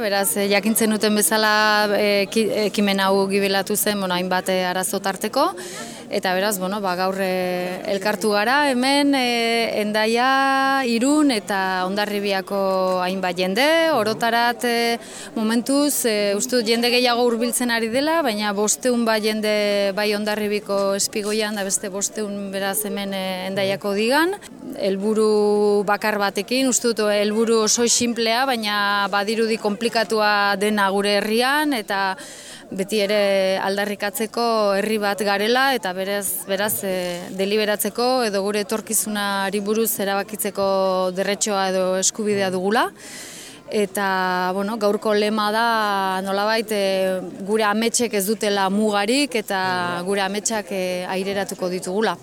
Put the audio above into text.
Beraz, eh, jakintzen duten bezala eh, eki- ekimen hau gibelatu zen, bueno, hainbat eh, arazo tarteko, eta beraz, bueno, ba, gaur eh, elkartu gara, hemen eh, endaia, irun eta ondarribiako hainbat jende, orotarat eh, momentuz, eh, uste jende gehiago hurbiltzen ari dela, baina bosteun bat jende bai ondarribiko espigoian, da beste bosteun beraz hemen eh, endaiako digan, helburu bakar batekin, uste dut helburu oso simplea, baina badirudi komplikatua dena gure herrian eta beti ere aldarrikatzeko herri bat garela eta beraz, beraz e, deliberatzeko edo gure etorkizunari buruz erabakitzeko derretxoa edo eskubidea dugula. Eta bueno, gaurko lema da nolabait e, gure ametsek ez dutela mugarik eta gure ametsak e, aireratuko ditugula.